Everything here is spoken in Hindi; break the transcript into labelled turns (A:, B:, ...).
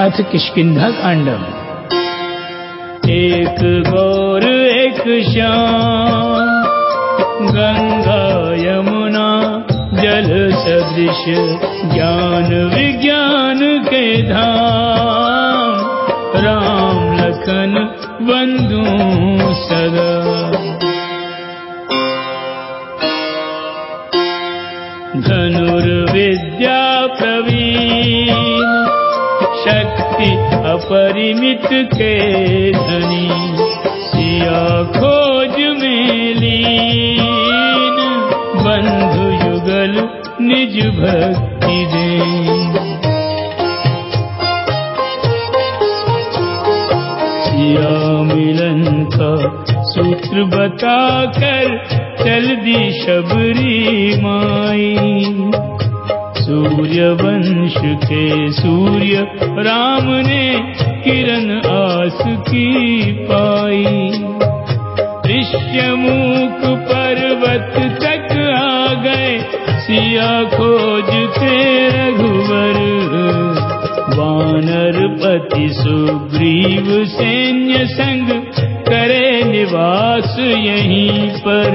A: अथ किष्किंधा कांडम एक गौर एक श्याम। गंगा यमुना जल सदृश ज्ञान विज्ञान के धाम। राम लखन बंधु सदा। धनुर्विद्या शक्ति अपरिमित के धनी सिया खोज में बंधु युगल निज भक्ति दे सिया मिलन का सूत्र बताकर चल दी शबरी माई। सूर्य वंश के सूर्य राम ने किरण आस की पाई। ऋष्यमुख पर्वत तक आ गए, सिया खोजते रघुवर। वानर पति सुग्रीव सैन्य संग करे निवास यहीं पर।